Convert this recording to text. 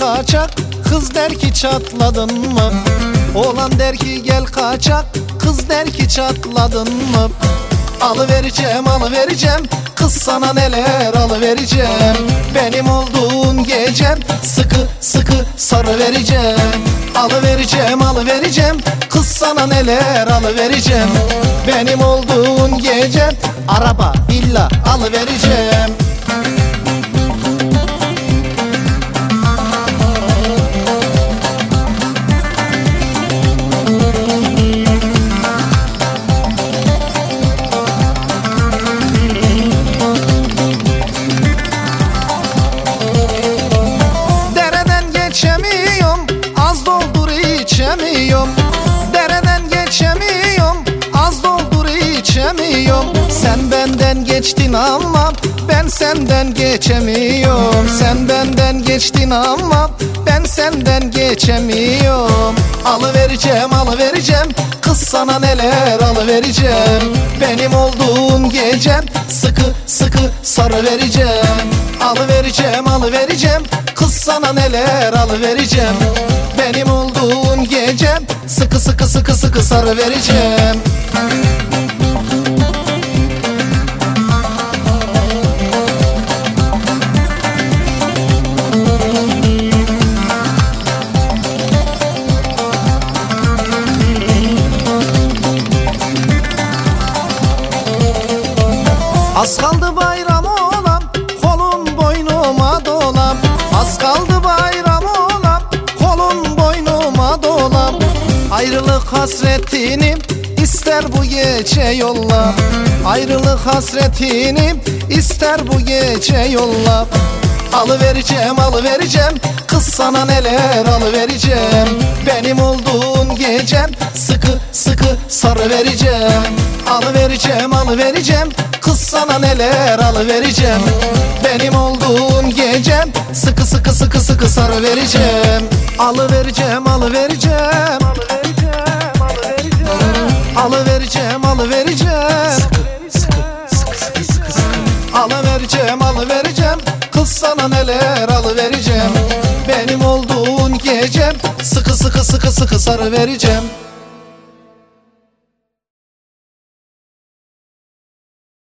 kaçak Kız der ki çatladın mı? Oğlan der ki gel kaçak Kız der ki çatladın mı? Alıvereceğim alıvereceğim. Kız sana neler alıvereceğim. Benim olduğun gecem Sıkı sıkı sarı vereceğim Alıvereceğim alıvereceğim. Kız sana neler alıvereceğim. Benim olduğun gecem Araba villa alıvereceğim. Dereden geçtin ama Ben senden geçemiyorum. Sen benden geçtin ama Ben senden geçemiyorum. Alıvereceğim alıvereceğim. Kız sana neler alıvereceğim. Benim olduğun gecem Sıkı sıkı sarı vereceğim. Alıvereceğim alıvereceğim. Kız sana neler alıvereceğim. Benim olduğun gecem Sıkı sıkı sıkı sıkı sarı vereceğim Az kaldı bayram olam Kolun boynuma dolam. Az kaldı bayram olam Kolun boynuma dolam. Ayrılık hasretini ister bu gece yolla. Ayrılık hasretini ister bu gece yolla. Alıvereceğim alıvereceğim Kız sana neler alıvereceğim. Benim olduğun gecem Sıkı sıkı sarı vereceğim Alıvereceğim alıvereceğim Kız sana neler alıvereceğim? Benim olduğun gecem Sıkı sıkı sıkı sıkı sarı vereceğim. Alıvereceğim alıvereceğim Alıvereceğim alıvereceğim. Alıvereceğim alıvereceğim. Kız sana neler alıvereceğim? Benim olduğun gecem Sıkı sıkı sıkı sıkı sarı vereceğim